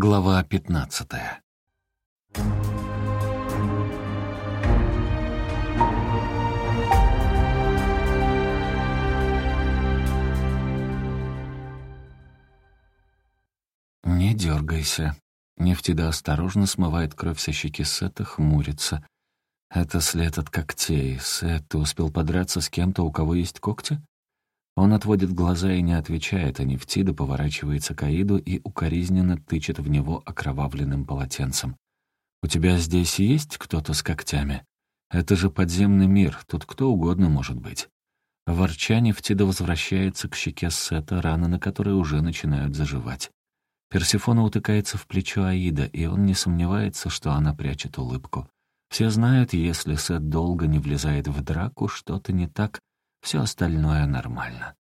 Глава пятнадцатая. «Не дергайся». Нефтида осторожно смывает кровь со щеки Сета, хмурится. «Это след от когтей. Сет, ты успел подраться с кем-то, у кого есть когти?» Он отводит глаза и не отвечает, а Нефтида поворачивается к Аиду и укоризненно тычет в него окровавленным полотенцем. «У тебя здесь есть кто-то с когтями? Это же подземный мир, тут кто угодно может быть». Ворча Нефтида возвращается к щеке Сета, раны на которой уже начинают заживать. Персифона утыкается в плечо Аида, и он не сомневается, что она прячет улыбку. Все знают, если Сет долго не влезает в драку, что-то не так, все остальное нормально.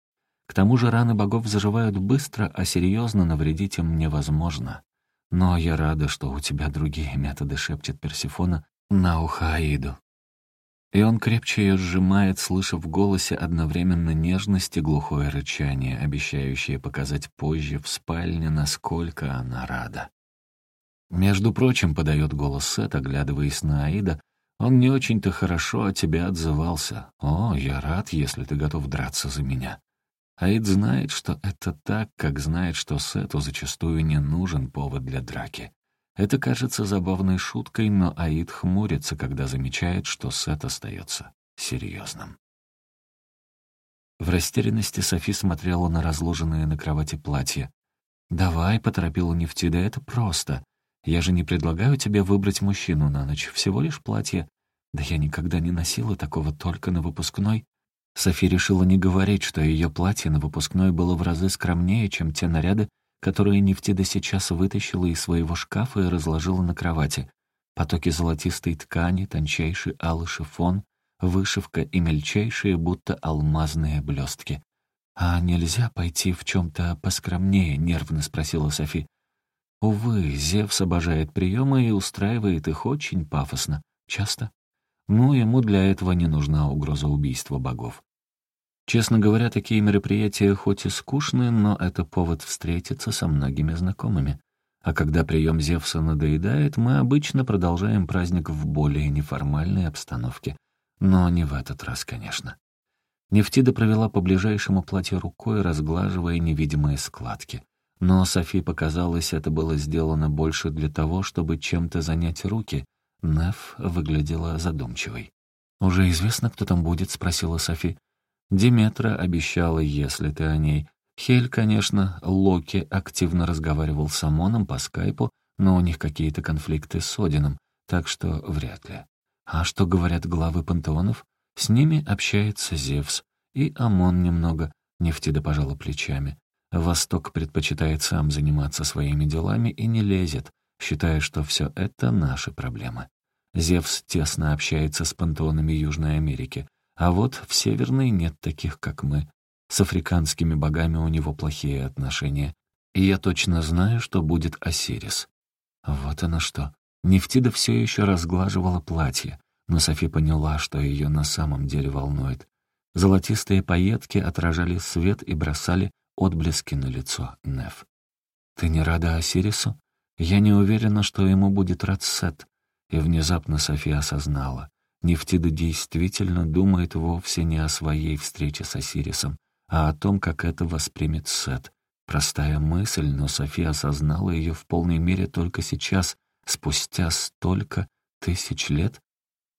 К тому же раны богов заживают быстро, а серьезно навредить им невозможно. Но я рада, что у тебя другие методы, шепчет Персифона на ухо Аиду. И он крепче ее сжимает, слыша в голосе одновременно нежность и глухое рычание, обещающее показать позже в спальне, насколько она рада. Между прочим, подает голос Сет, оглядываясь на Аида, он не очень-то хорошо о тебе отзывался. О, я рад, если ты готов драться за меня. Аид знает, что это так, как знает, что Сету зачастую не нужен повод для драки. Это кажется забавной шуткой, но Аид хмурится, когда замечает, что Сет остается серьезным. В растерянности Софи смотрела на разложенные на кровати платья. «Давай», — поторопила Нефтида, — «это просто. Я же не предлагаю тебе выбрать мужчину на ночь, всего лишь платье. Да я никогда не носила такого только на выпускной. Софи решила не говорить, что ее платье на выпускной было в разы скромнее, чем те наряды, которые Нефтида сейчас вытащила из своего шкафа и разложила на кровати. Потоки золотистой ткани, тончайший алый шифон, вышивка и мельчайшие, будто алмазные блестки. «А нельзя пойти в чем-то поскромнее?» — нервно спросила Софи. Увы, Зевс обожает приемы и устраивает их очень пафосно. Часто. Но ему для этого не нужна угроза убийства богов. Честно говоря, такие мероприятия хоть и скучны, но это повод встретиться со многими знакомыми. А когда прием Зевса надоедает, мы обычно продолжаем праздник в более неформальной обстановке. Но не в этот раз, конечно. Нефтида провела по ближайшему платью рукой, разглаживая невидимые складки. Но Софи показалось, это было сделано больше для того, чтобы чем-то занять руки. Неф выглядела задумчивой. «Уже известно, кто там будет?» — спросила Софи. Диметра обещала, если ты о ней. Хель, конечно, Локи активно разговаривал с Амоном по скайпу, но у них какие-то конфликты с Одином, так что вряд ли. А что говорят главы пантеонов? С ними общается Зевс. И Амон немного. Нефтида пожала плечами. Восток предпочитает сам заниматься своими делами и не лезет, считая, что все это наши проблемы. Зевс тесно общается с пантеонами Южной Америки, а вот в Северной нет таких, как мы. С африканскими богами у него плохие отношения. И я точно знаю, что будет Осирис. Вот оно что. Нефтида все еще разглаживала платье, но Софи поняла, что ее на самом деле волнует. Золотистые пайетки отражали свет и бросали отблески на лицо Неф. «Ты не рада Осирису? Я не уверена, что ему будет рад Сет». И внезапно София осознала. Нефтида действительно думает вовсе не о своей встрече с Осирисом, а о том, как это воспримет Сет. Простая мысль, но София осознала ее в полной мере только сейчас, спустя столько тысяч лет.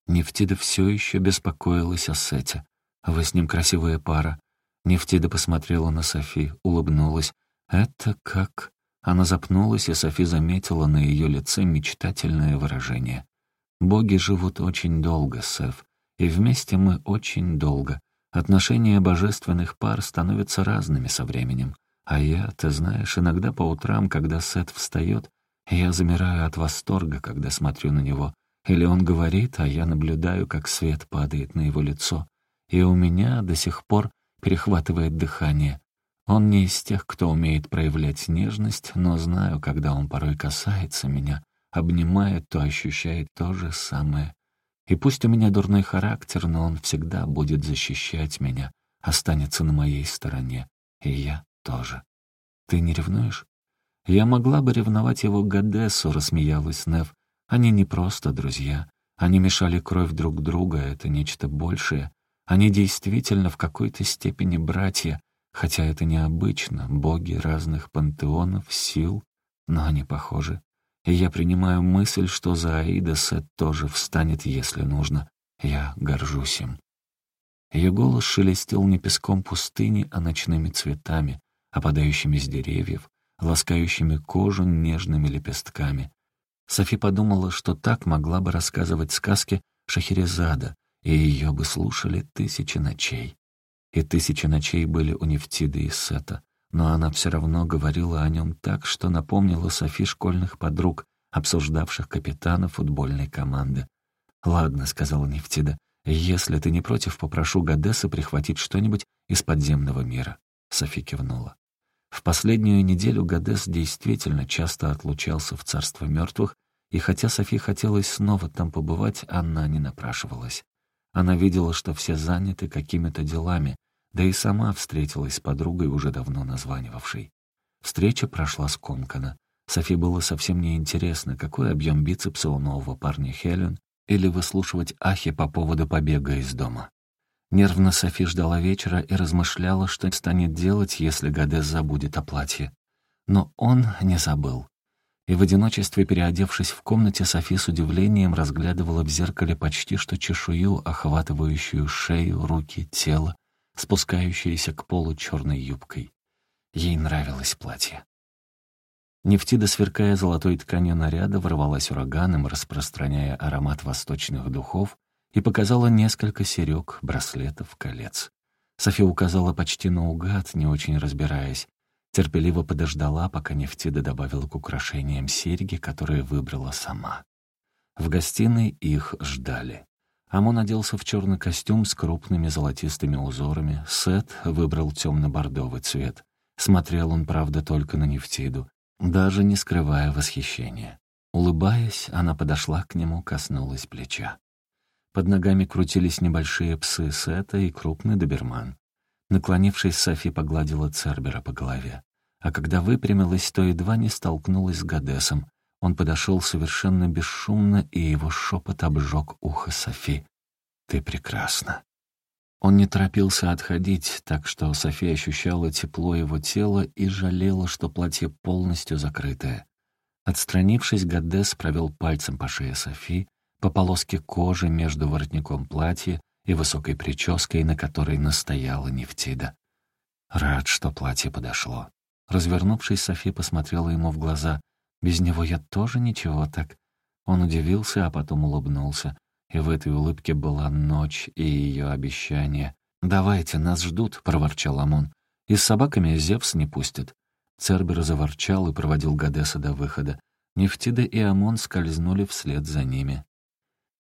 Нефтида все еще беспокоилась о Сете. Вы с ним красивая пара. Нефтида посмотрела на Софи, улыбнулась. «Это как...» Она запнулась, и Софи заметила на ее лице мечтательное выражение. «Боги живут очень долго, Сеф, и вместе мы очень долго. Отношения божественных пар становятся разными со временем. А я, ты знаешь, иногда по утрам, когда Сет встает, я замираю от восторга, когда смотрю на него. Или он говорит, а я наблюдаю, как свет падает на его лицо. И у меня до сих пор перехватывает дыхание. Он не из тех, кто умеет проявлять нежность, но знаю, когда он порой касается меня, обнимает, то ощущает то же самое. И пусть у меня дурной характер, но он всегда будет защищать меня, останется на моей стороне. И я тоже. Ты не ревнуешь? «Я могла бы ревновать его к Гадессу», — рассмеялась Нев. «Они не просто друзья. Они мешали кровь друг друга, это нечто большее. Они действительно в какой-то степени братья, хотя это необычно, боги разных пантеонов, сил, но они похожи. И я принимаю мысль, что за Аида Сет тоже встанет, если нужно. Я горжусь им». Ее голос шелестел не песком пустыни, а ночными цветами, опадающими с деревьев, ласкающими кожу нежными лепестками. Софи подумала, что так могла бы рассказывать сказки Шахерезада, и ее бы слушали тысячи ночей. И тысячи ночей были у Нефтиды и Сета, но она все равно говорила о нем так, что напомнила Софи школьных подруг, обсуждавших капитана футбольной команды. «Ладно», — сказала Нефтида, — «если ты не против, попрошу Гадеса прихватить что-нибудь из подземного мира». Софи кивнула. В последнюю неделю Гадес действительно часто отлучался в царство мертвых, и хотя Софи хотелось снова там побывать, она не напрашивалась. Она видела, что все заняты какими-то делами, да и сама встретилась с подругой, уже давно названивавшей. Встреча прошла скомканно. Софи было совсем неинтересно, какой объем бицепса у нового парня Хелен, или выслушивать ахи по поводу побега из дома. Нервно Софи ждала вечера и размышляла, что станет делать, если Гадес забудет о платье. Но он не забыл. И в одиночестве, переодевшись в комнате, Софи с удивлением разглядывала в зеркале почти что чешую, охватывающую шею, руки, тело, спускающееся к полу черной юбкой. Ей нравилось платье. Нефтида, сверкая золотой тканью наряда, ворвалась ураганом, распространяя аромат восточных духов, и показала несколько серег, браслетов, колец. София указала почти наугад, не очень разбираясь. Терпеливо подождала, пока Нефтида добавила к украшениям серьги, которые выбрала сама. В гостиной их ждали. Амон оделся в черный костюм с крупными золотистыми узорами. Сет выбрал темно-бордовый цвет. Смотрел он, правда, только на Нефтиду, даже не скрывая восхищения. Улыбаясь, она подошла к нему, коснулась плеча. Под ногами крутились небольшие псы Сета и крупный доберман. Наклонившись, Софи погладила Цербера по голове. А когда выпрямилась, то едва не столкнулась с Гадесом. Он подошел совершенно бесшумно, и его шепот обжег ухо Софи. «Ты прекрасна». Он не торопился отходить, так что София ощущала тепло его тела и жалела, что платье полностью закрытое. Отстранившись, Гадес провел пальцем по шее Софи, по полоске кожи между воротником платья и высокой прической, на которой настояла Нефтида. Рад, что платье подошло. Развернувшись, Софи посмотрела ему в глаза. «Без него я тоже ничего так». Он удивился, а потом улыбнулся. И в этой улыбке была ночь и ее обещание. «Давайте, нас ждут», — проворчал Амон. «И с собаками Зевс не пустит». Цербер заворчал и проводил Гадеса до выхода. Нефтида и Амон скользнули вслед за ними.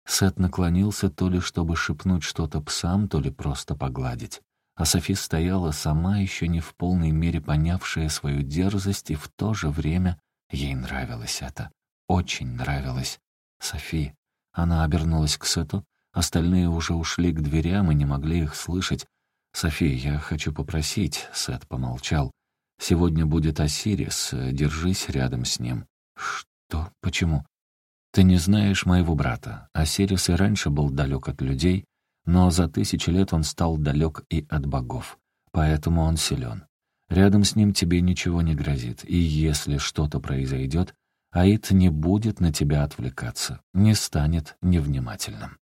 Сет наклонился то ли чтобы шепнуть что-то псам, то ли просто погладить. А Софи стояла сама, еще не в полной мере понявшая свою дерзость, и в то же время ей нравилось это. Очень нравилось. Софи. Она обернулась к Сету. Остальные уже ушли к дверям и не могли их слышать. «Софи, я хочу попросить», — Сет помолчал. «Сегодня будет Осирис, держись рядом с ним». «Что? Почему?» Ты не знаешь моего брата. Осирис и раньше был далек от людей, но за тысячи лет он стал далек и от богов. Поэтому он силен. Рядом с ним тебе ничего не грозит, и если что-то произойдет, Аид не будет на тебя отвлекаться, не станет невнимательным.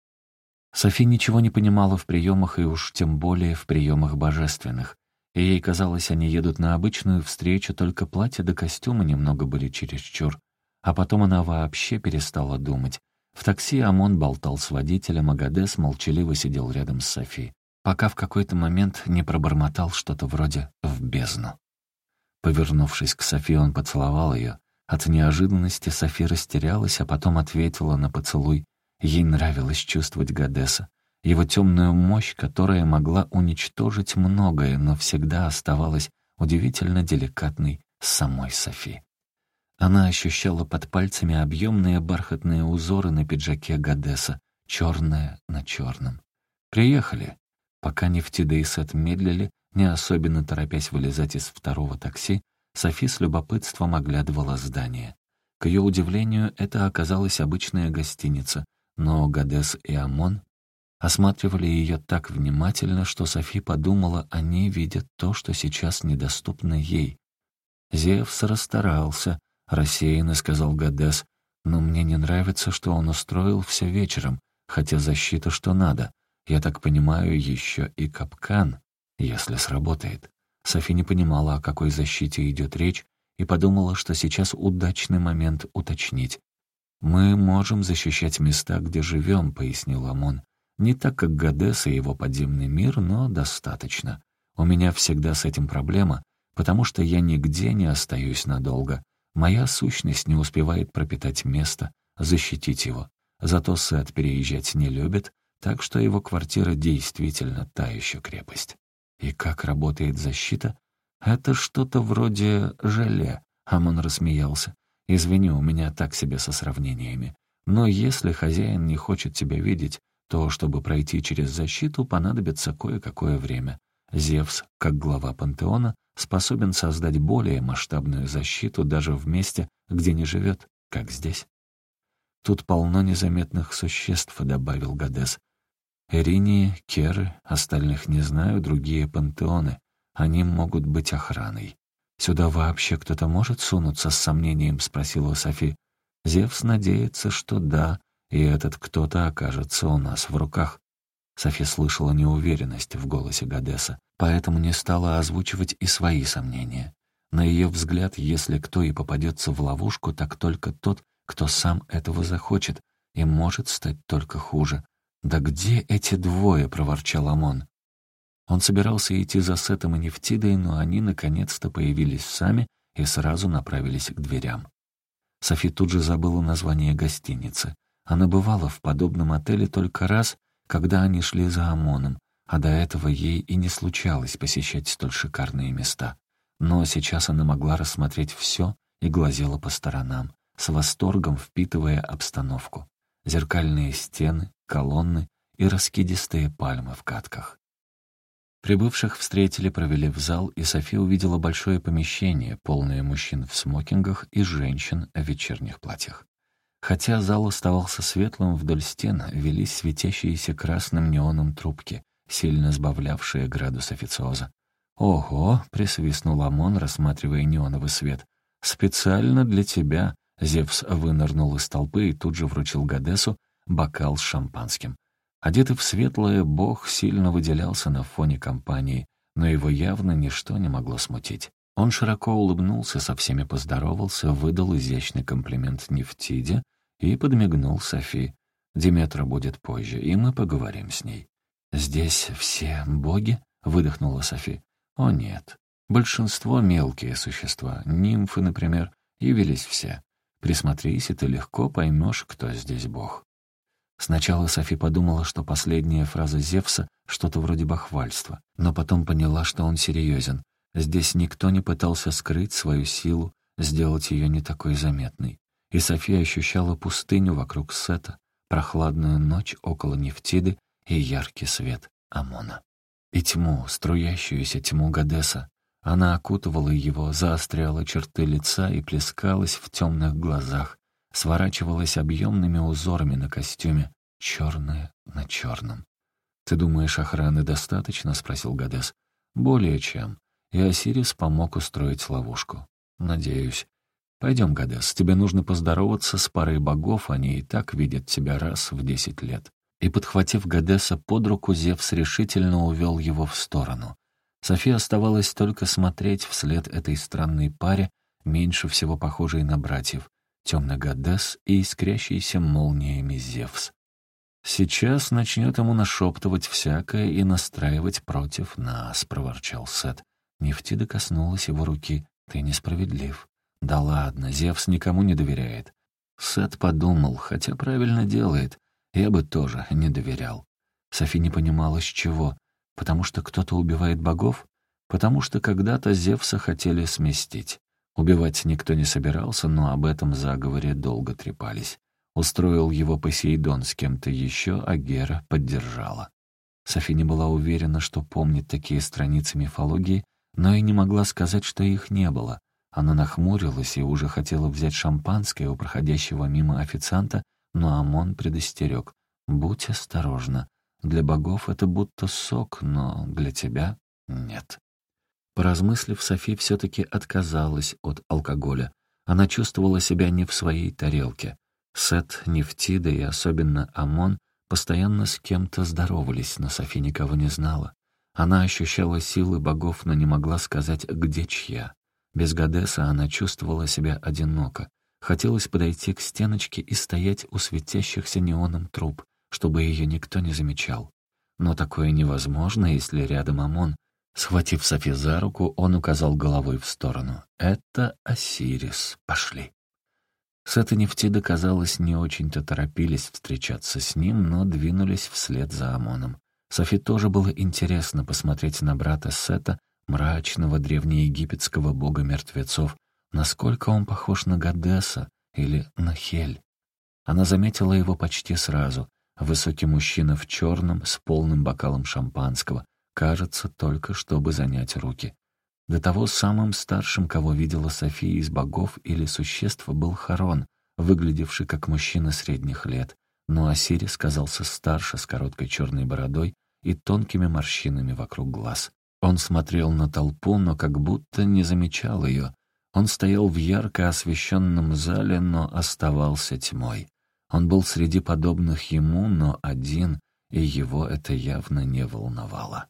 Софи ничего не понимала в приемах и уж тем более в приемах божественных. И ей казалось, они едут на обычную встречу, только платье да костюмы немного были чересчур. А потом она вообще перестала думать. В такси Амон болтал с водителем, а Гадес молчаливо сидел рядом с Софи, пока в какой-то момент не пробормотал что-то вроде «в бездну». Повернувшись к Софи, он поцеловал ее. От неожиданности Софи растерялась, а потом ответила на поцелуй. Ей нравилось чувствовать Гадеса, его темную мощь, которая могла уничтожить многое, но всегда оставалась удивительно деликатной самой Софи. Она ощущала под пальцами объемные бархатные узоры на пиджаке Гадеса, черное на черном. «Приехали». Пока Нефтида и Сет медлили, не особенно торопясь вылезать из второго такси, Софи с любопытством оглядывала здание. К ее удивлению, это оказалась обычная гостиница, но Гадес и Амон осматривали ее так внимательно, что Софи подумала, они видят то, что сейчас недоступно ей. Зевс расстарался, рассеянно сказал Гадес, но мне не нравится, что он устроил все вечером, хотя защита что надо. Я так понимаю, еще и капкан, если сработает. Софи не понимала, о какой защите идет речь, и подумала, что сейчас удачный момент уточнить. «Мы можем защищать места, где живем», — пояснил Амон. «Не так, как Гадес и его подземный мир, но достаточно. У меня всегда с этим проблема, потому что я нигде не остаюсь надолго. Моя сущность не успевает пропитать место, защитить его. Зато Сет переезжать не любит, так что его квартира действительно та еще крепость. И как работает защита? Это что-то вроде желе. Амон рассмеялся. Извини, у меня так себе со сравнениями. Но если хозяин не хочет тебя видеть, то, чтобы пройти через защиту, понадобится кое-какое время. Зевс, как глава пантеона, способен создать более масштабную защиту даже в месте, где не живет, как здесь. Тут полно незаметных существ, добавил Гадес. Эринии, Керы, остальных не знаю, другие пантеоны. Они могут быть охраной. «Сюда вообще кто-то может сунуться с сомнением?» — спросила Софи. Зевс надеется, что да, и этот кто-то окажется у нас в руках. Софи слышала неуверенность в голосе Гадеса, поэтому не стала озвучивать и свои сомнения. На ее взгляд, если кто и попадется в ловушку, так только тот, кто сам этого захочет, и может стать только хуже. «Да где эти двое?» — проворчал Амон. Он собирался идти за Сетом и Нефтидой, но они наконец-то появились сами и сразу направились к дверям. Софи тут же забыла название гостиницы. Она бывала в подобном отеле только раз когда они шли за ОМОНом, а до этого ей и не случалось посещать столь шикарные места. Но сейчас она могла рассмотреть все и глазела по сторонам, с восторгом впитывая обстановку. Зеркальные стены, колонны и раскидистые пальмы в катках. Прибывших встретили, провели в зал, и София увидела большое помещение, полное мужчин в смокингах и женщин в вечерних платьях. Хотя зал оставался светлым, вдоль стен велись светящиеся красным неоном трубки, сильно сбавлявшие градус официоза. «Ого!» — присвистнул Амон, рассматривая неоновый свет. «Специально для тебя!» — Зевс вынырнул из толпы и тут же вручил Гадесу бокал с шампанским. Одетый в светлое, бог сильно выделялся на фоне компании, но его явно ничто не могло смутить. Он широко улыбнулся, со всеми поздоровался, выдал изящный комплимент Нефтиде, и подмигнул Софи. «Диметра будет позже, и мы поговорим с ней». «Здесь все боги?» — выдохнула Софи. «О нет. Большинство мелкие существа, нимфы, например, явились все. Присмотрись, и ты легко поймешь, кто здесь бог». Сначала Софи подумала, что последняя фраза Зевса — что-то вроде бахвальства, но потом поняла, что он серьезен. Здесь никто не пытался скрыть свою силу, сделать ее не такой заметной и София ощущала пустыню вокруг Сета, прохладную ночь около Нефтиды и яркий свет Амона. И тьму, струящуюся тьму Гадеса. Она окутывала его, заостряла черты лица и плескалась в темных глазах, сворачивалась объемными узорами на костюме, черное на черном. «Ты думаешь, охраны достаточно?» — спросил Гадес. «Более чем. И Осирис помог устроить ловушку. Надеюсь. «Пойдем, Гадес, тебе нужно поздороваться с парой богов, они и так видят тебя раз в десять лет». И, подхватив Гадеса под руку, Зевс решительно увел его в сторону. София оставалось только смотреть вслед этой странной паре, меньше всего похожей на братьев, темный Гадес и искрящийся молниями Зевс. «Сейчас начнет ему нашептывать всякое и настраивать против нас», — проворчал Сет. Нефтида коснулась его руки. «Ты несправедлив». Да ладно, Зевс никому не доверяет. Сет подумал, хотя правильно делает. Я бы тоже не доверял. Софи не понимала, с чего. Потому что кто-то убивает богов? Потому что когда-то Зевса хотели сместить. Убивать никто не собирался, но об этом заговоре долго трепались. Устроил его Посейдон с кем-то еще, а Гера поддержала. Софи не была уверена, что помнит такие страницы мифологии, но и не могла сказать, что их не было. Она нахмурилась и уже хотела взять шампанское у проходящего мимо официанта, но Амон предостерег. «Будь осторожна. Для богов это будто сок, но для тебя — нет». Поразмыслив, Софи все-таки отказалась от алкоголя. Она чувствовала себя не в своей тарелке. Сет, Нефтида и особенно Амон постоянно с кем-то здоровались, но Софи никого не знала. Она ощущала силы богов, но не могла сказать, где чья. Без Гадеса она чувствовала себя одиноко. Хотелось подойти к стеночке и стоять у светящихся неоном труб, чтобы ее никто не замечал. Но такое невозможно, если рядом Амон. Схватив Софи за руку, он указал головой в сторону. «Это Осирис. Пошли». Сет и Нефтида, казалось, не очень-то торопились встречаться с ним, но двинулись вслед за Амоном. Софи тоже было интересно посмотреть на брата Сета, мрачного древнеегипетского бога мертвецов, насколько он похож на Гадеса или на Хель. Она заметила его почти сразу. Высокий мужчина в черном, с полным бокалом шампанского, кажется, только чтобы занять руки. До того самым старшим, кого видела София из богов или существ, был Харон, выглядевший как мужчина средних лет. Но Осирис казался старше, с короткой черной бородой и тонкими морщинами вокруг глаз. Он смотрел на толпу, но как будто не замечал ее. Он стоял в ярко освещенном зале, но оставался тьмой. Он был среди подобных ему, но один, и его это явно не волновало.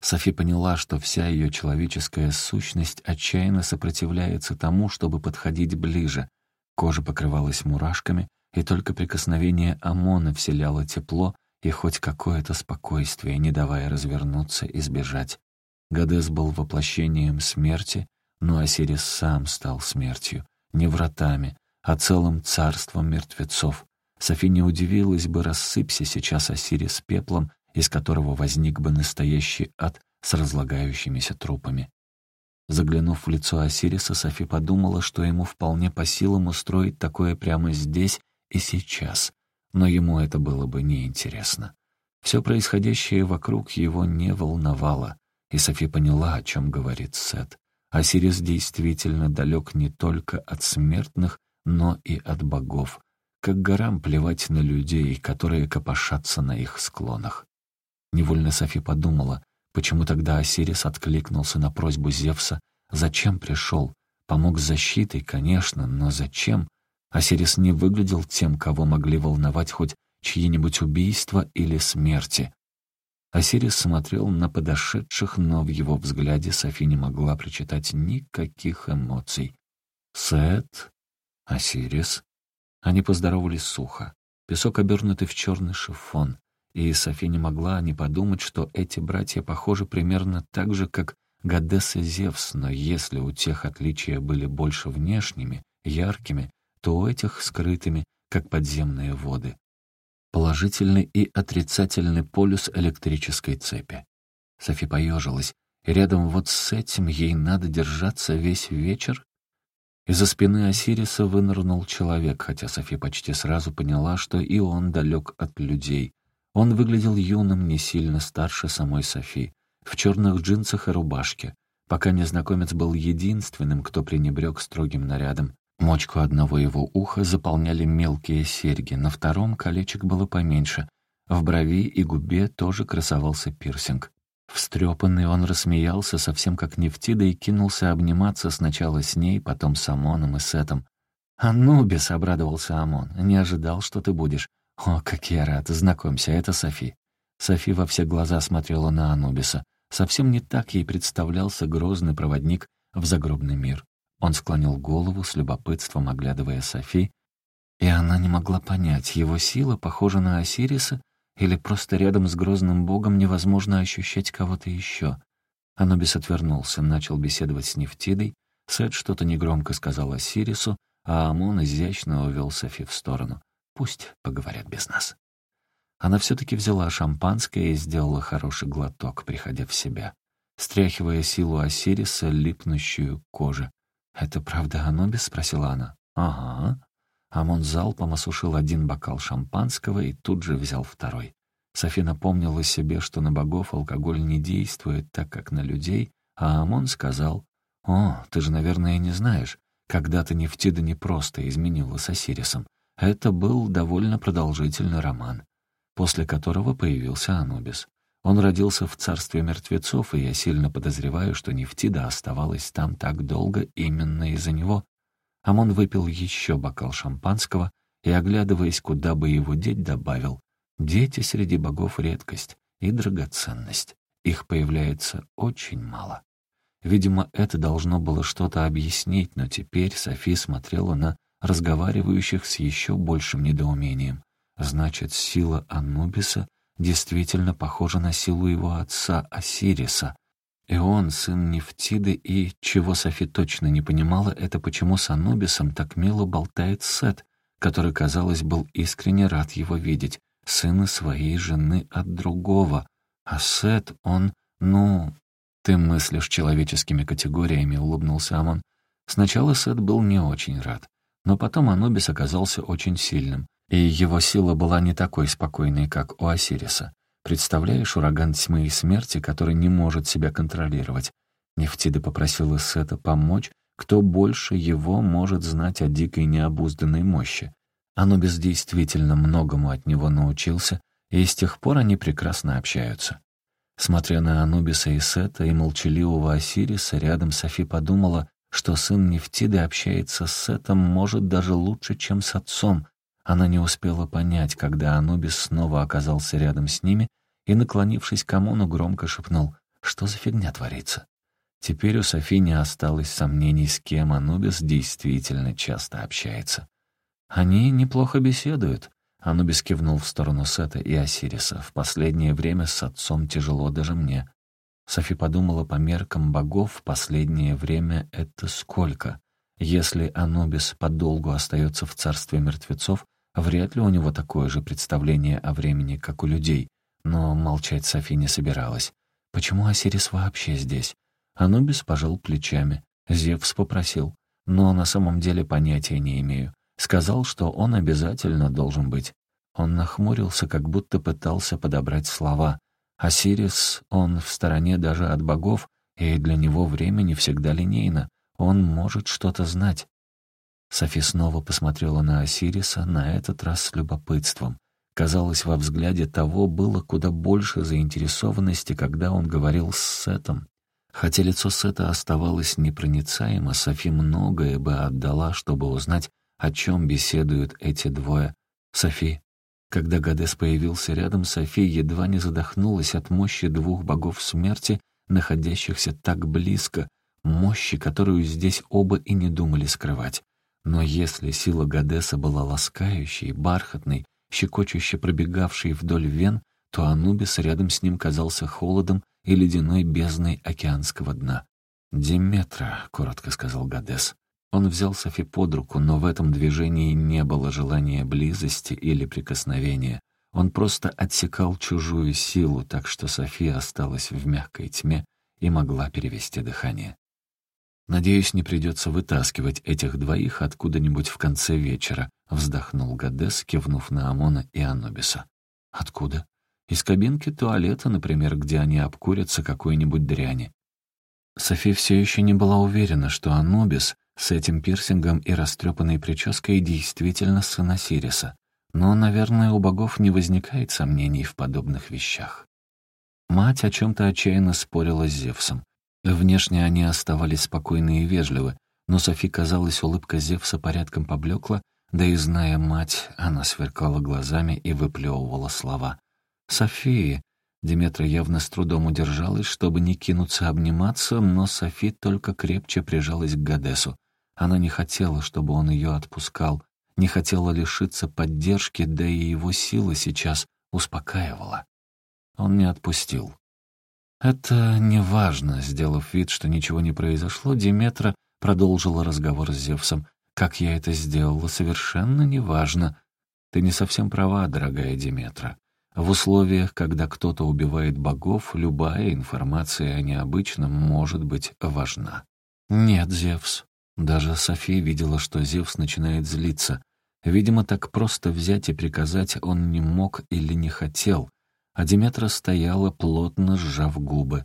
Софи поняла, что вся ее человеческая сущность отчаянно сопротивляется тому, чтобы подходить ближе. Кожа покрывалась мурашками, и только прикосновение ОМОНа вселяло тепло и хоть какое-то спокойствие, не давая развернуться и сбежать. Гадес был воплощением смерти, но Осирис сам стал смертью, не вратами, а целым царством мертвецов. Софи не удивилась бы, рассыпься сейчас Осирис пеплом, из которого возник бы настоящий ад с разлагающимися трупами. Заглянув в лицо Осириса, Софи подумала, что ему вполне по силам устроить такое прямо здесь и сейчас, но ему это было бы неинтересно. Все происходящее вокруг его не волновало, и Софи поняла, о чем говорит Сет. Осирис действительно далек не только от смертных, но и от богов. Как горам плевать на людей, которые копошатся на их склонах. Невольно Софи подумала, почему тогда Осирис откликнулся на просьбу Зевса, зачем пришел, помог с защитой, конечно, но зачем? Осирис не выглядел тем, кого могли волновать хоть чьи-нибудь убийства или смерти. Осирис смотрел на подошедших, но в его взгляде Софи не могла прочитать никаких эмоций. «Сет? Осирис?» Они поздоровались сухо. Песок обернутый в черный шифон. И Софи не могла не подумать, что эти братья похожи примерно так же, как Гадес и Зевс, но если у тех отличия были больше внешними, яркими, то у этих скрытыми, как подземные воды. Положительный и отрицательный полюс электрической цепи. Софи поежилась, рядом вот с этим ей надо держаться весь вечер? Из-за спины Осириса вынырнул человек, хотя Софи почти сразу поняла, что и он далек от людей. Он выглядел юным, не сильно старше самой Софи, в черных джинсах и рубашке. Пока незнакомец был единственным, кто пренебрег строгим нарядом, Мочку одного его уха заполняли мелкие серьги, на втором колечек было поменьше. В брови и губе тоже красовался пирсинг. Встрепанный он рассмеялся, совсем как Нефтида, и кинулся обниматься сначала с ней, потом с Амоном и Сетом. «Анубис!» — обрадовался Амон. «Не ожидал, что ты будешь. О, как я рад! Знакомься, это Софи». Софи во все глаза смотрела на Анубиса. Совсем не так ей представлялся грозный проводник в загробный мир. Он склонил голову с любопытством, оглядывая Софи, и она не могла понять, его сила похожа на Осириса или просто рядом с грозным богом невозможно ощущать кого-то еще. Анубис отвернулся, начал беседовать с Нефтидой, Сет что-то негромко сказал Осирису, а Амон изящно увел Софи в сторону. «Пусть поговорят без нас». Она все-таки взяла шампанское и сделала хороший глоток, приходя в себя, стряхивая силу Осириса, липнущую к коже. «Это правда Анубис?» — спросила она. «Ага». Амон залпом осушил один бокал шампанского и тут же взял второй. Софи напомнила себе, что на богов алкоголь не действует так, как на людей, а Амон сказал, «О, ты же, наверное, не знаешь. Когда-то Нефтида не просто изменила с Осирисом. Это был довольно продолжительный роман, после которого появился Анубис. Он родился в царстве мертвецов, и я сильно подозреваю, что Нефтида оставалась там так долго именно из-за него. Амон выпил еще бокал шампанского и, оглядываясь, куда бы его деть, добавил, «Дети среди богов — редкость и драгоценность. Их появляется очень мало». Видимо, это должно было что-то объяснить, но теперь Софи смотрела на разговаривающих с еще большим недоумением. Значит, сила Анубиса действительно похожа на силу его отца Осириса. И он, сын Нефтиды, и, чего Софи точно не понимала, это почему с Анубисом так мило болтает Сет, который, казалось, был искренне рад его видеть, сына своей жены от другого. А Сет, он, ну, «Ты мыслишь человеческими категориями», — улыбнулся Амон. Сначала Сет был не очень рад, но потом Анубис оказался очень сильным, и его сила была не такой спокойной, как у Осириса. Представляешь ураган тьмы и смерти, который не может себя контролировать? Нефтида попросила Сета помочь, кто больше его может знать о дикой необузданной мощи. Анубис действительно многому от него научился, и с тех пор они прекрасно общаются. Смотря на Анубиса и Сета и молчаливого Осириса, рядом Софи подумала, что сын Нефтиды общается с Сетом, может, даже лучше, чем с отцом. Она не успела понять, когда Анубис снова оказался рядом с ними и, наклонившись к Амону, громко шепнул «Что за фигня творится?». Теперь у Софи не осталось сомнений, с кем Анубис действительно часто общается. Они неплохо беседуют. Анубис кивнул в сторону Сета и Осириса. «В последнее время с отцом тяжело даже мне». Софи подумала по меркам богов, в последнее время это сколько? Если Анубис подолгу остается в царстве мертвецов, вряд ли у него такое же представление о времени, как у людей. Но молчать Софи не собиралась. Почему Осирис вообще здесь? Анубис пожал плечами. Зевс попросил. Но на самом деле понятия не имею. Сказал, что он обязательно должен быть. Он нахмурился, как будто пытался подобрать слова. Осирис, он в стороне даже от богов, и для него время не всегда линейно. Он может что-то знать. Софи снова посмотрела на Осириса, на этот раз с любопытством. Казалось, во взгляде того было куда больше заинтересованности, когда он говорил с Сетом. Хотя лицо Сета оставалось непроницаемо, Софи многое бы отдала, чтобы узнать, о чем беседуют эти двое. Софи. Когда Гадес появился рядом, Софи едва не задохнулась от мощи двух богов смерти, находящихся так близко, мощи, которую здесь оба и не думали скрывать. Но если сила Гадеса была ласкающей, бархатной, щекочуще пробегавшей вдоль вен, то Анубис рядом с ним казался холодом и ледяной бездной океанского дна. «Диметра», — коротко сказал Гадес. Он взял Софи под руку, но в этом движении не было желания близости или прикосновения. Он просто отсекал чужую силу, так что София осталась в мягкой тьме и могла перевести дыхание. «Надеюсь, не придется вытаскивать этих двоих откуда-нибудь в конце вечера», — вздохнул Гадес, кивнув на Амона и Анубиса. «Откуда?» «Из кабинки туалета, например, где они обкурятся какой-нибудь дряни». Софи все еще не была уверена, что Анубис с этим пирсингом и растрепанной прической действительно сын Осириса. Но, наверное, у богов не возникает сомнений в подобных вещах. Мать о чем-то отчаянно спорила с Зевсом. Внешне они оставались спокойны и вежливы, но Софи казалась, улыбка Зевса порядком поблекла, да и, зная мать, она сверкала глазами и выплевывала слова. «Софии!» Диметра явно с трудом удержалась, чтобы не кинуться обниматься, но Софи только крепче прижалась к Гадесу. Она не хотела, чтобы он ее отпускал, не хотела лишиться поддержки, да и его сила сейчас успокаивала. Он не отпустил. «Это не важно», — сделав вид, что ничего не произошло, Диметра продолжила разговор с Зевсом. «Как я это сделала, совершенно неважно. Ты не совсем права, дорогая Диметра. В условиях, когда кто-то убивает богов, любая информация о необычном может быть важна». «Нет, Зевс, даже София видела, что Зевс начинает злиться. Видимо, так просто взять и приказать он не мог или не хотел. А Диметра стояла, плотно сжав губы.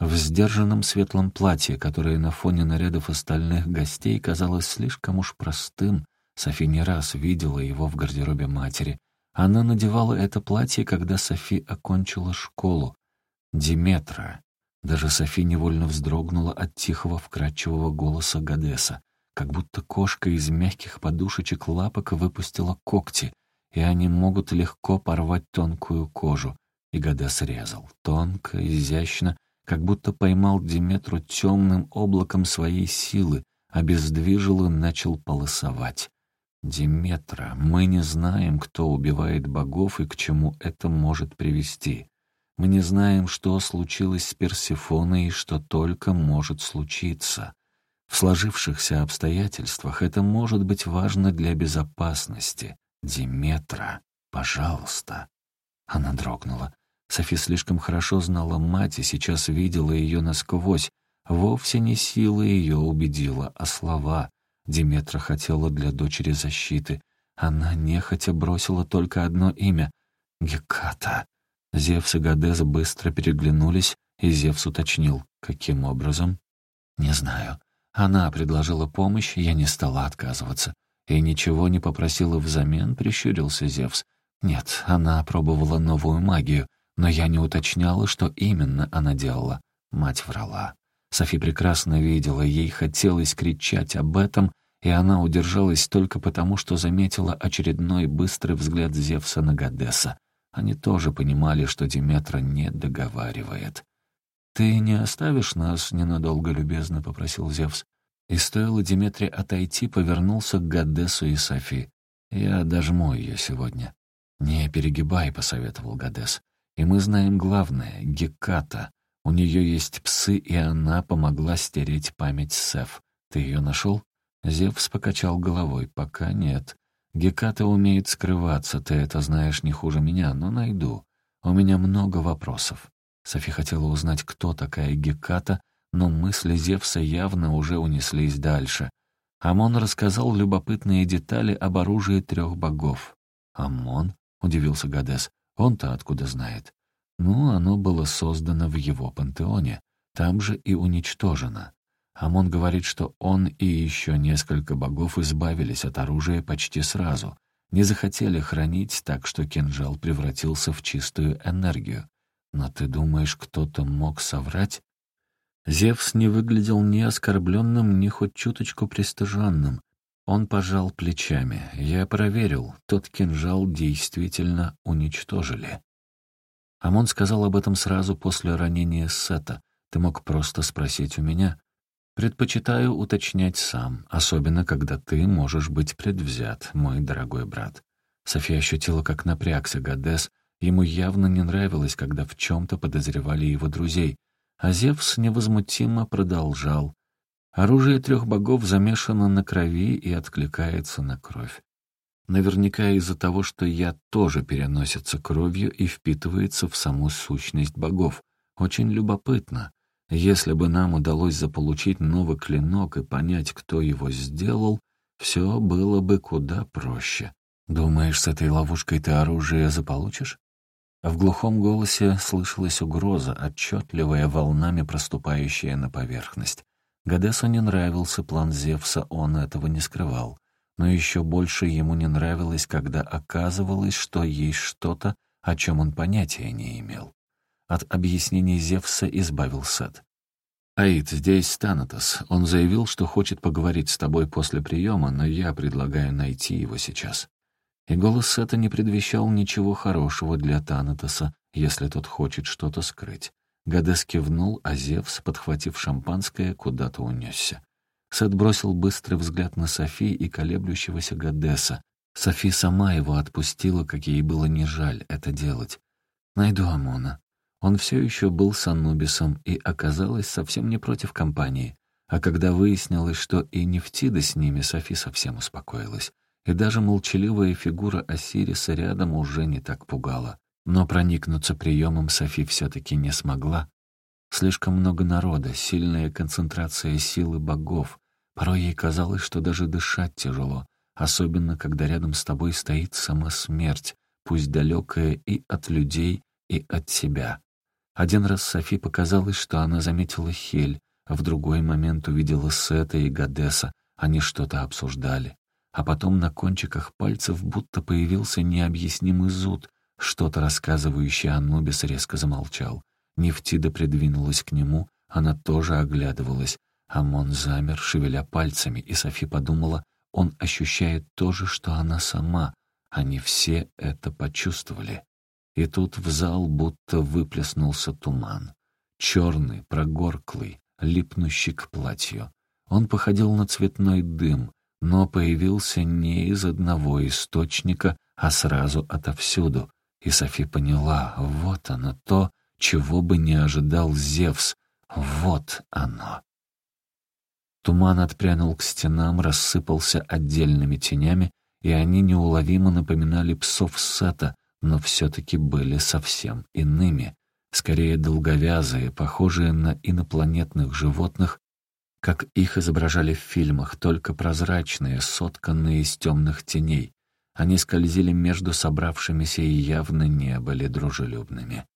в сдержанном светлом платье, которое на фоне нарядов остальных гостей казалось слишком уж простым. Софи не раз видела его в гардеробе матери. Она надевала это платье, когда Софи окончила школу. Диметра. Даже Софи невольно вздрогнула от тихого вкрадчивого голоса Гадеса, как будто кошка из мягких подушечек лапок выпустила когти, и они могут легко порвать тонкую кожу. И Гадес резал, тонко, изящно, как будто поймал Диметру темным облаком своей силы, обездвижил и начал полосовать. «Диметра, мы не знаем, кто убивает богов и к чему это может привести. Мы не знаем, что случилось с Персифоной и что только может случиться. В сложившихся обстоятельствах это может быть важно для безопасности. Диметра, пожалуйста». Она дрогнула. Софи слишком хорошо знала мать и сейчас видела ее насквозь. Вовсе не сила ее убедила, а слова. Диметра хотела для дочери защиты. Она нехотя бросила только одно имя — Геката. Зевс и Гадес быстро переглянулись, и Зевс уточнил, каким образом. «Не знаю. Она предложила помощь, я не стала отказываться. И ничего не попросила взамен, прищурился Зевс. Нет, она пробовала новую магию, но я не уточняла, что именно она делала. Мать врала. Софи прекрасно видела, ей хотелось кричать об этом, и она удержалась только потому, что заметила очередной быстрый взгляд Зевса на Гадеса. Они тоже понимали, что Диметра не договаривает. «Ты не оставишь нас ненадолго, любезно?» — попросил Зевс. И стоило Диметре отойти, повернулся к Гадесу и Софи. «Я дожму ее сегодня». «Не перегибай», — посоветовал Гадес. И мы знаем главное — Геката. У нее есть псы, и она помогла стереть память Сеф. Ты ее нашел? Зевс покачал головой. Пока нет. Геката умеет скрываться, ты это знаешь не хуже меня, но найду. У меня много вопросов. Софи хотела узнать, кто такая Геката, но мысли Зевса явно уже унеслись дальше. Амон рассказал любопытные детали об оружии трех богов. «Амон?» — удивился Гадес. Он-то откуда знает? Ну, оно было создано в его пантеоне, там же и уничтожено. Амон говорит, что он и еще несколько богов избавились от оружия почти сразу, не захотели хранить так, что кинжал превратился в чистую энергию. Но ты думаешь, кто-то мог соврать? Зевс не выглядел ни оскорбленным, ни хоть чуточку пристыженным. Он пожал плечами. Я проверил, тот кинжал действительно уничтожили. Амон сказал об этом сразу после ранения Сета. Ты мог просто спросить у меня. Предпочитаю уточнять сам, особенно когда ты можешь быть предвзят, мой дорогой брат. София ощутила, как напрягся Гадес. Ему явно не нравилось, когда в чем-то подозревали его друзей. А Зевс невозмутимо продолжал. Оружие трех богов замешано на крови и откликается на кровь. Наверняка из-за того, что я тоже переносится кровью и впитывается в саму сущность богов. Очень любопытно. Если бы нам удалось заполучить новый клинок и понять, кто его сделал, все было бы куда проще. Думаешь, с этой ловушкой ты оружие заполучишь? В глухом голосе слышалась угроза, отчетливая волнами проступающая на поверхность. Гадесу не нравился план Зевса, он этого не скрывал. Но еще больше ему не нравилось, когда оказывалось, что есть что-то, о чем он понятия не имел. От объяснений Зевса избавил Сет. «Аид, здесь Танатос. Он заявил, что хочет поговорить с тобой после приема, но я предлагаю найти его сейчас». И голос Сета не предвещал ничего хорошего для Танатоса, если тот хочет что-то скрыть. Гадес кивнул, а Зевс, подхватив шампанское, куда-то унесся. Сет бросил быстрый взгляд на Софи и колеблющегося Гадеса. Софи сама его отпустила, как ей было не жаль это делать. «Найду Амона». Он все еще был с Анубисом и оказалась совсем не против компании. А когда выяснилось, что и Нефтида с ними, Софи совсем успокоилась. И даже молчаливая фигура Осириса рядом уже не так пугала. Но проникнуться приемом Софи все-таки не смогла. Слишком много народа, сильная концентрация силы богов. Порой ей казалось, что даже дышать тяжело, особенно когда рядом с тобой стоит сама смерть, пусть далекая и от людей, и от себя. Один раз Софи показалось, что она заметила Хель, а в другой момент увидела Сета и Гадеса. Они что-то обсуждали. А потом на кончиках пальцев будто появился необъяснимый зуд. Что-то рассказывающее Анубис резко замолчал. Нефтида придвинулась к нему, она тоже оглядывалась. Амон замер, шевеля пальцами, и Софи подумала, он ощущает то же, что она сама. Они все это почувствовали. И тут в зал будто выплеснулся туман. Черный, прогорклый, липнущий к платью. Он походил на цветной дым, но появился не из одного источника, а сразу отовсюду. И Софи поняла, вот оно то, чего бы не ожидал Зевс. Вот оно. Туман отпрянул к стенам, рассыпался отдельными тенями, и они неуловимо напоминали псов Сета, но все-таки были совсем иными, скорее долговязые, похожие на инопланетных животных, как их изображали в фильмах, только прозрачные, сотканные из темных теней. Они скользили между собравшимися и явно не были дружелюбными.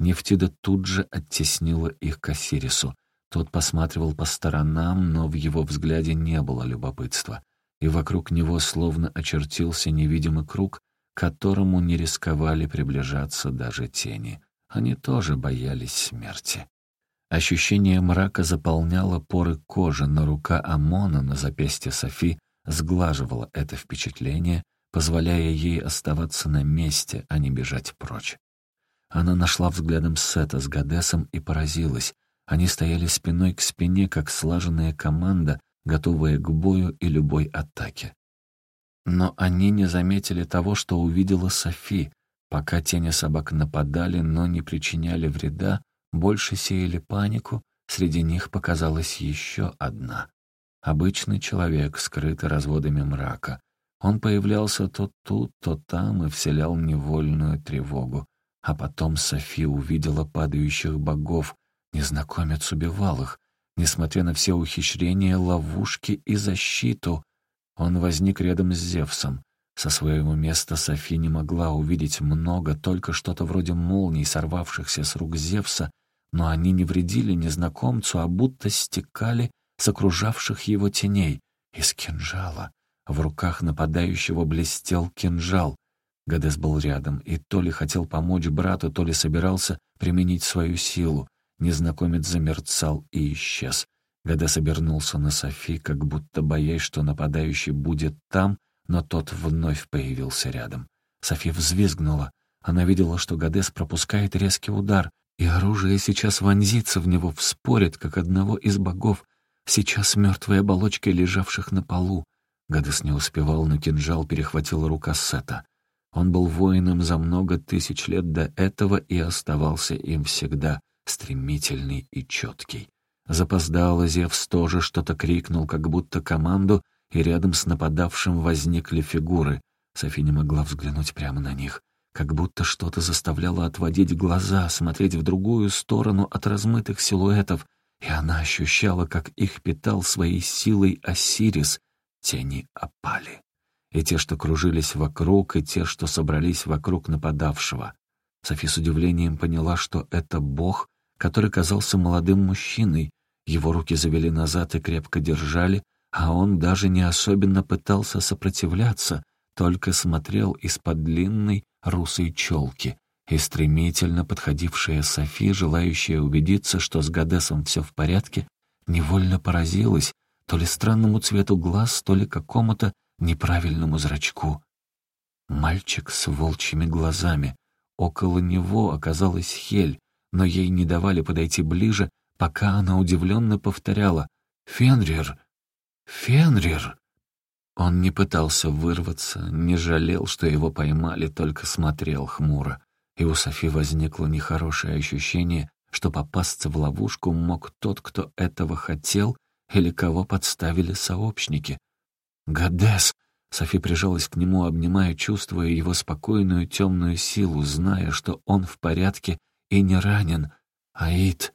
Нефтида тут же оттеснила их к Осирису. Тот посматривал по сторонам, но в его взгляде не было любопытства. И вокруг него словно очертился невидимый круг, к которому не рисковали приближаться даже тени. Они тоже боялись смерти. Ощущение мрака заполняло поры кожи, но рука Амона на запястье Софи сглаживала это впечатление, позволяя ей оставаться на месте, а не бежать прочь. Она нашла взглядом Сета с Гадесом и поразилась. Они стояли спиной к спине, как слаженная команда, готовая к бою и любой атаке. Но они не заметили того, что увидела Софи. Пока тени собак нападали, но не причиняли вреда, больше сеяли панику, среди них показалась еще одна. Обычный человек, скрытый разводами мрака. Он появлялся то тут, то там и вселял невольную тревогу. А потом Софи увидела падающих богов. Незнакомец убивал их. Несмотря на все ухищрения, ловушки и защиту, он возник рядом с Зевсом. Со своего места Софи не могла увидеть много, только что-то вроде молний, сорвавшихся с рук Зевса, но они не вредили незнакомцу, а будто стекали с окружавших его теней. Из кинжала. В руках нападающего блестел кинжал. Гадес был рядом и то ли хотел помочь брату, то ли собирался применить свою силу. Незнакомец замерцал и исчез. Гадес обернулся на Софи, как будто боясь, что нападающий будет там, но тот вновь появился рядом. Софи взвизгнула. Она видела, что Гадес пропускает резкий удар, и оружие сейчас вонзится в него, вспорит, как одного из богов, сейчас мертвой оболочкой лежавших на полу. Гадес не успевал, но кинжал перехватила рука Сета. Он был воином за много тысяч лет до этого и оставался им всегда, стремительный и четкий. Запоздало Зевс тоже что-то крикнул, как будто команду, и рядом с нападавшим возникли фигуры. Софи не могла взглянуть прямо на них. Как будто что-то заставляло отводить глаза, смотреть в другую сторону от размытых силуэтов, и она ощущала, как их питал своей силой Осирис. Тени опали. И те, что кружились вокруг, и те, что собрались вокруг нападавшего. Софи с удивлением поняла, что это бог, который казался молодым мужчиной. Его руки завели назад и крепко держали, а он даже не особенно пытался сопротивляться, только смотрел из-под длинной русой челки. И стремительно подходившая Софи, желающая убедиться, что с Гадесом все в порядке, невольно поразилась то ли странному цвету глаз, то ли какому-то неправильному зрачку. Мальчик с волчьими глазами. Около него оказалась Хель, но ей не давали подойти ближе, пока она удивленно повторяла «Фенрир! Фенрир!» Он не пытался вырваться, не жалел, что его поймали, только смотрел хмуро. И у Софи возникло нехорошее ощущение, что попасться в ловушку мог тот, кто этого хотел, или кого подставили сообщники. «Гадес!» Софи прижалась к нему, обнимая, чувствуя его спокойную темную силу, зная, что он в порядке и не ранен. «Аид!»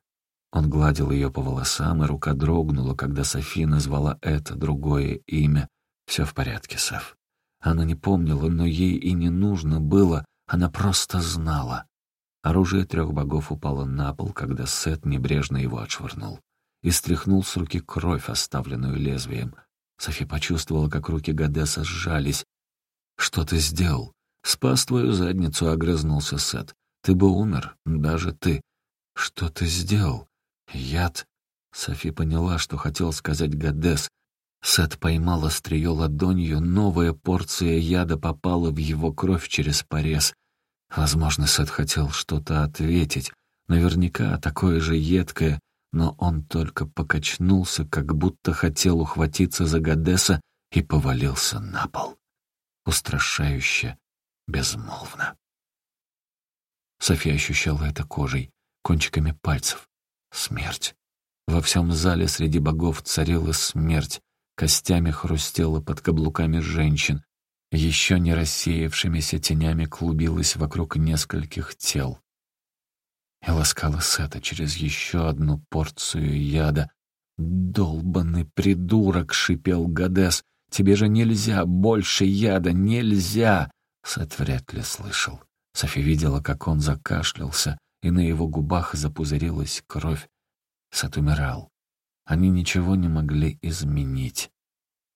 Он гладил ее по волосам, и рука дрогнула, когда Софи назвала это другое имя. «Все в порядке, Саф». Она не помнила, но ей и не нужно было, она просто знала. Оружие трех богов упало на пол, когда Сет небрежно его отшвырнул. И стряхнул с руки кровь, оставленную лезвием. Софи почувствовала, как руки Гадеса сжались. «Что ты сделал?» «Спас твою задницу», — огрызнулся Сет. «Ты бы умер, даже ты». «Что ты сделал?» «Яд». Софи поняла, что хотел сказать Гадес. Сет поймал острие ладонью, новая порция яда попала в его кровь через порез. Возможно, Сет хотел что-то ответить, наверняка такое же едкое, но он только покачнулся, как будто хотел ухватиться за Гадеса и повалился на пол. Устрашающе, безмолвно. София ощущала это кожей, кончиками пальцев. Смерть. Во всем зале среди богов царила смерть, костями хрустела под каблуками женщин, еще не рассеявшимися тенями клубилась вокруг нескольких тел. И ласкала Сета через еще одну порцию яда. «Долбанный придурок!» — шипел Гадес. «Тебе же нельзя! Больше яда! Нельзя!» Сет вряд ли слышал. Софи видела, как он закашлялся, и на его губах запузырилась кровь. Сет умирал. Они ничего не могли изменить.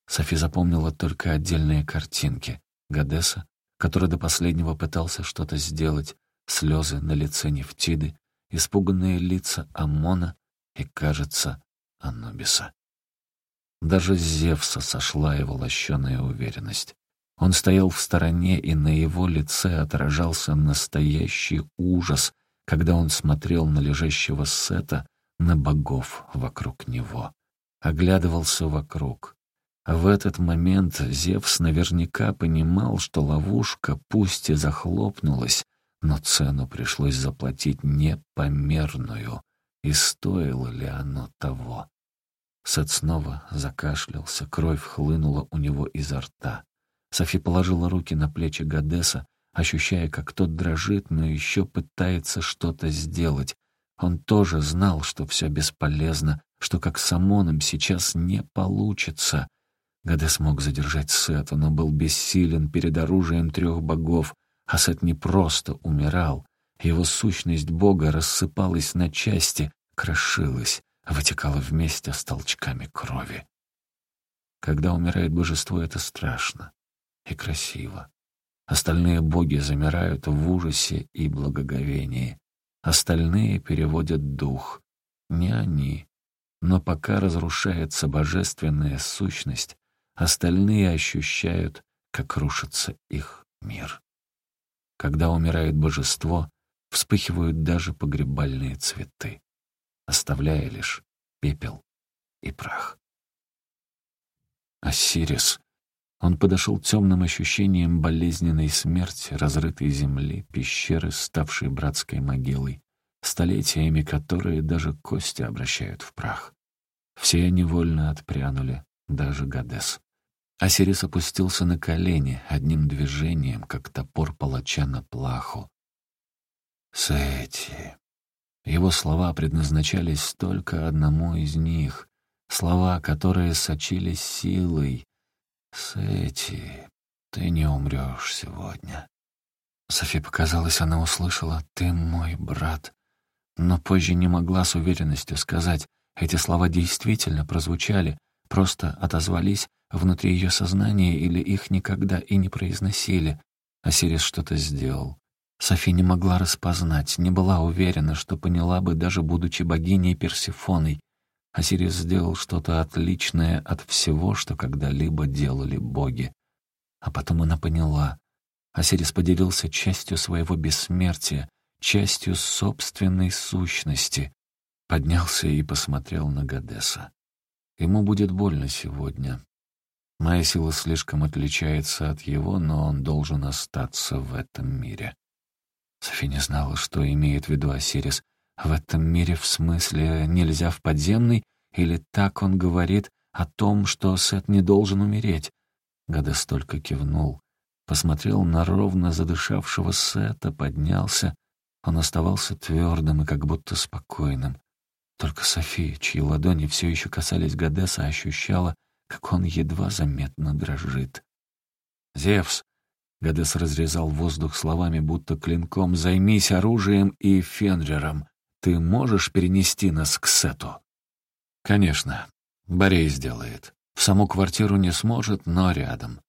Софи запомнила только отдельные картинки. Гадеса, который до последнего пытался что-то сделать, слезы на лице Нефтиды, испуганные лица Амона и, кажется, Анубиса. Даже с Зевса сошла его лощеная уверенность. Он стоял в стороне, и на его лице отражался настоящий ужас, когда он смотрел на лежащего Сета, на богов вокруг него. Оглядывался вокруг. В этот момент Зевс наверняка понимал, что ловушка пусть и захлопнулась, но цену пришлось заплатить непомерную, и стоило ли оно того. Сет снова закашлялся, кровь хлынула у него изо рта. Софи положила руки на плечи Гадеса, ощущая, как тот дрожит, но еще пытается что-то сделать. Он тоже знал, что все бесполезно, что как с Амоном сейчас не получится. Гадес мог задержать Сета, но был бессилен перед оружием трех богов, а Сет не просто умирал. Его сущность бога рассыпалась на части, крошилась, вытекала вместе с толчками крови. Когда умирает божество, это страшно и красиво. Остальные боги замирают в ужасе и благоговении. Остальные переводят дух. Не они. Но пока разрушается божественная сущность, остальные ощущают, как рушится их мир. Когда умирает божество, вспыхивают даже погребальные цветы, оставляя лишь пепел и прах. Осирис. Он подошел темным ощущением болезненной смерти, разрытой земли, пещеры, ставшей братской могилой, столетиями которые даже кости обращают в прах. Все невольно отпрянули, даже Гадес. Осирис опустился на колени, одним движением, как топор палача на плаху. «Сэти». Его слова предназначались только одному из них, слова, которые сочились силой. «Сэти, ты не умрешь сегодня». Софи показалось, она услышала «ты мой брат», но позже не могла с уверенностью сказать, эти слова действительно прозвучали, просто отозвались внутри ее сознания или их никогда и не произносили. Осирис что-то сделал. Софи не могла распознать, не была уверена, что поняла бы, даже будучи богиней Персифоной. Осирис сделал что-то отличное от всего, что когда-либо делали боги. А потом она поняла. Осирис поделился частью своего бессмертия, частью собственной сущности. Поднялся и посмотрел на Гадеса. Ему будет больно сегодня, Моя сила слишком отличается от его, но он должен остаться в этом мире. Софи не знала, что имеет в виду Осирис. В этом мире в смысле нельзя в подземный, или так он говорит о том, что Сет не должен умереть? Гадес только кивнул, посмотрел на ровно задышавшего Сета, поднялся. Он оставался твердым и как будто спокойным. Только София, чьи ладони все еще касались Гадеса, ощущала, как он едва заметно дрожит. «Зевс!» Гадес разрезал воздух словами, будто клинком «Займись оружием и Фенрером. Ты можешь перенести нас к Сету?» «Конечно. Борей сделает. В саму квартиру не сможет, но рядом».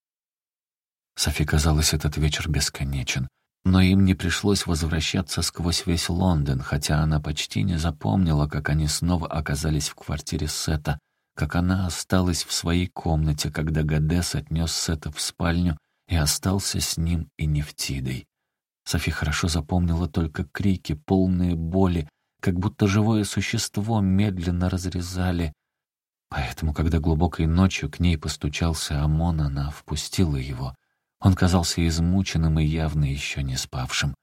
Софи казалось, этот вечер бесконечен. Но им не пришлось возвращаться сквозь весь Лондон, хотя она почти не запомнила, как они снова оказались в квартире Сета, как она осталась в своей комнате, когда Гадес отнес Сета в спальню и остался с ним и Нефтидой. Софи хорошо запомнила только крики, полные боли, как будто живое существо медленно разрезали. Поэтому, когда глубокой ночью к ней постучался Амон, она впустила его. Он казался измученным и явно еще не спавшим.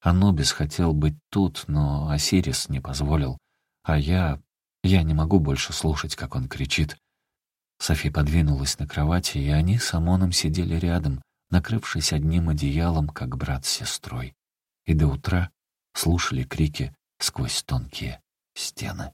Анубис хотел быть тут, но Осирис не позволил. А я... я не могу больше слушать, как он кричит. Софи подвинулась на кровати, и они с Амоном сидели рядом, накрывшись одним одеялом, как брат с сестрой. И до утра слушали крики сквозь тонкие стены.